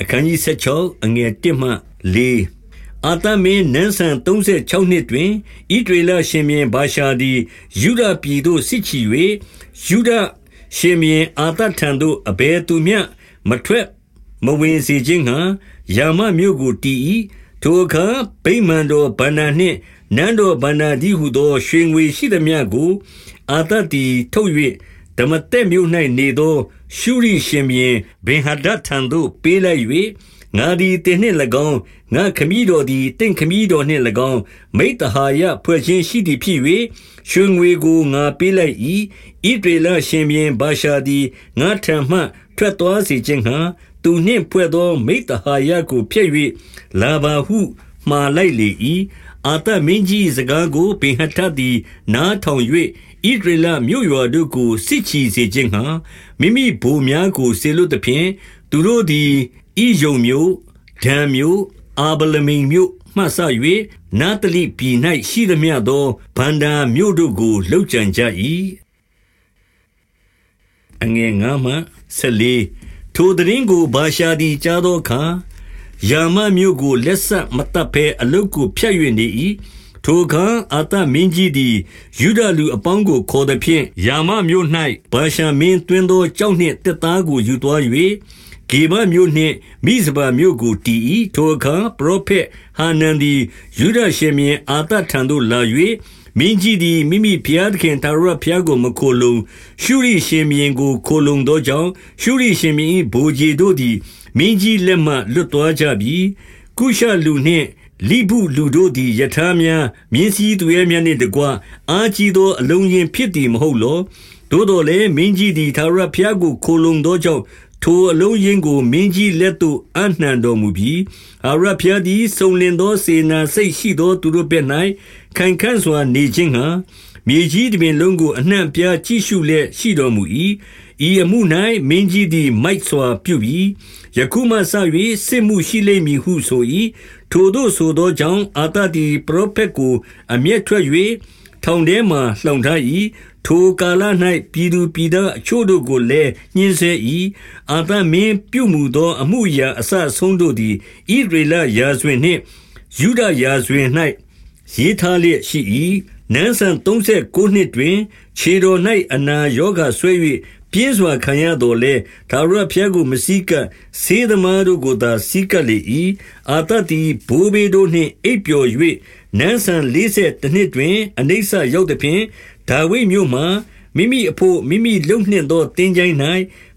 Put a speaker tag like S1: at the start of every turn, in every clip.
S1: အခန်းကြီး16အငယ်1မှ4အာသမင်းနန်းဆန်36နှစ်တွင်ဣဒရေလရှင်မြင်းဘာရှာသည်ယူဒပြည်သို့စစ်ချီ၍ယူဒရှင်မြင်းအာသထံသို့အဘယ်သူမျှမထွက်မဝင်စေခြင်းဟံယာမမြို့ကိုတည်၏ထိုအခါဗိမာန်တော်ဗန္နာနှင့်နန်းတော်ဗန္နာသည်ဟုသောရွှေငွေရှိသည်မြကို အာသတီထုတ်၍ဓမ္မတက်မြို့၌နေသော ရှုရိရှင်ဘုရင်ဗင်္ဟာဒဒ်ထံသို့ပေးလိုက်၍၊ငါသည်သင်နှင့်၎င်း၊ငါ့ခမည်းတော်သည်သင့်ခမည်းတော်နှင့်၎င်းမိဿဟာယဖွဲ့ခြင်းရှိသည်ဖြစ်၍၊ရွှေငွေကိုငါပေးလိုက်၏။ဣသရေလရှင်ဘုရင်ဗာရှာသည်ငါ့ထံမှထွက်သွားစေခြင်းငှါ၊သူနှင့်ဖွဲ့သောမိဿဟာယကိုဖျက်၍လာပါဟုမှာလိုက်လေ၏။ အာသမင်းကြီး၏စကားကိုဗင်္ဟာဒဒ်သည် နားထောင်၍ဣသရေလမြို့ရွာတို့ကိုစစ်ချီစေခြင်းငှါမိမိဗိုလ်များကိုစေလွှတ်သဖြင့်၊သူတို့သည်ဣယုန်မြို့၊ဒန်မြို့၊အာဗလမိမ်မြို့မှစ၍နဿလိပြည်၌ရှိသမျှသောဘဏ္ဍာမြို့တို့ကိုလုပ်ကြံကြ၏။ထိုသိတင်းကိုဗာရှာသည်ကြားသောအခါ၊ ရာမမြို့ကိုလက်စမသတ်ဘဲအလုပ်ကိုဖြတ်၍နေ၏ထိုအခါအာသမင်းကြီးသည်ယုဒလူအပေါင်းကိုခေါ်သဖြင့်၊ရာမမြို့၌ဗာရှန်မင်းသွင်းသောကျောက်နှင့်သစ်သားကိုယူသွား၍ ဂေဗမြို့နှင့်မိဇပါမြို့ကိုတည်၏။ထိုအခါပရောဖက်ဟာနန်သည်ယုဒရှင်ဘုရင်အာသထံသို့လာ၍၊မင်းကြီးသည်မိမိဘုရားသခင်ထာဝရဘုရားကိုမခိုလှုံ၊ရှုရိရှင်ဘုရင်ကိုခိုလှုံသောကြောင့်၊ရှုရိရှင်ဘုရင်၏ဗိုလ်ခြေတို့သည်မင်းကြီးလက်မှလွတ်သွားကြပြီ။ကုရှလူနှင့်လိဗုလူတို့သည်ရထားများ၊မြင်းစီးသူရဲများနှင့်တကွအားကြီးသောအလုံးအရင်းဖြစ်သည်မဟုတ်လော။သို့သော်လည်းမင်းကြီးသည်ထာဝရဘုရားကိုခိုလှုံသောကြောင့်၊ ထိုအလုံးအရင်းကို မင်းကြီးလက်သို့ အပ်နှံတော်မူပြီ။ထာဝရဘုရားသည် စုံလင်သော စေတနာစိတ်ရှိသော သူတို့ဘက်၌ခိုင်ခံ့စွာနေခြင်းငှါ မြေကြီးတပြင်လုံးကို အနှံ့အပြား ကြည့်ရှုလျက် ရှိတော်မူ၏။ဤအမှု၌မင်းကြီးသည် မိုက်စွာပြုပြီ။ယခုမှစ၍စစ်မှုရှိလိမ့်မည်ဟုဆို၏။ထိုသို့ဆိုသောကြောင့် အာသသည် ပရောဖက်ကို အမျက်ထွက်၍ထောင်ထဲမှာ လှောင်ထား၏။ ထိုကာလ၌ပြည်သူပြည်သားအချို့တို့ကိုလည်းညှဉ်းဆဲ၏။အာသမင်းပြုမူသော အမှုအရာအစအဆုံးတို့သည်ဣသရေလရာဇဝင်နှင့်ယုဒရာဇဝင်၌ရေးထားလျက်ရှိ၏။နန်းစံသုံးဆယ်ကိုးနှစ်တွင် ခြေတော်၌အနာရောဂါစွဲ၍ပြင်းစွာခံရသော်လည်း၊ထာဝရဘုရားကိုမဆည်းကပ်၊ဆေးသမားတို့ကိုသာဆည်းကပ်လေ၏။အာသသည်ဘိုးဘေးတို့နှင့်အိပ်ပျော်၍နန်းစံလေးဆယ်တနှစ်တွင် အနိစ္စရောက်သဖြင့်၊ ဒါဝိဒ်မြို့မှာမိမိအဘို့မိမိလုပ်နှင့်သောသင်္ချိုင်း၌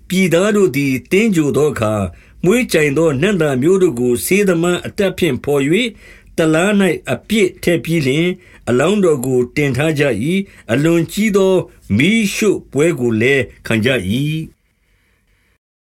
S1: ပြည်သားတို့သည်သင်္ဂြိုဟ်သောအခါ၊မွှေးကြိုင်သောနံ့သာမျိုးတို့ကိုဆေးသမားအတတ်ဖြင့်ဘော်၍တလား၌အပြည့်ထည့်ပြီးလျှင် အလောင်းတော်ကိုတင်ထားကြ၏။အလွန်ကြီးသောမီးရှို့ပွဲကိုလည်းခံကြ၏။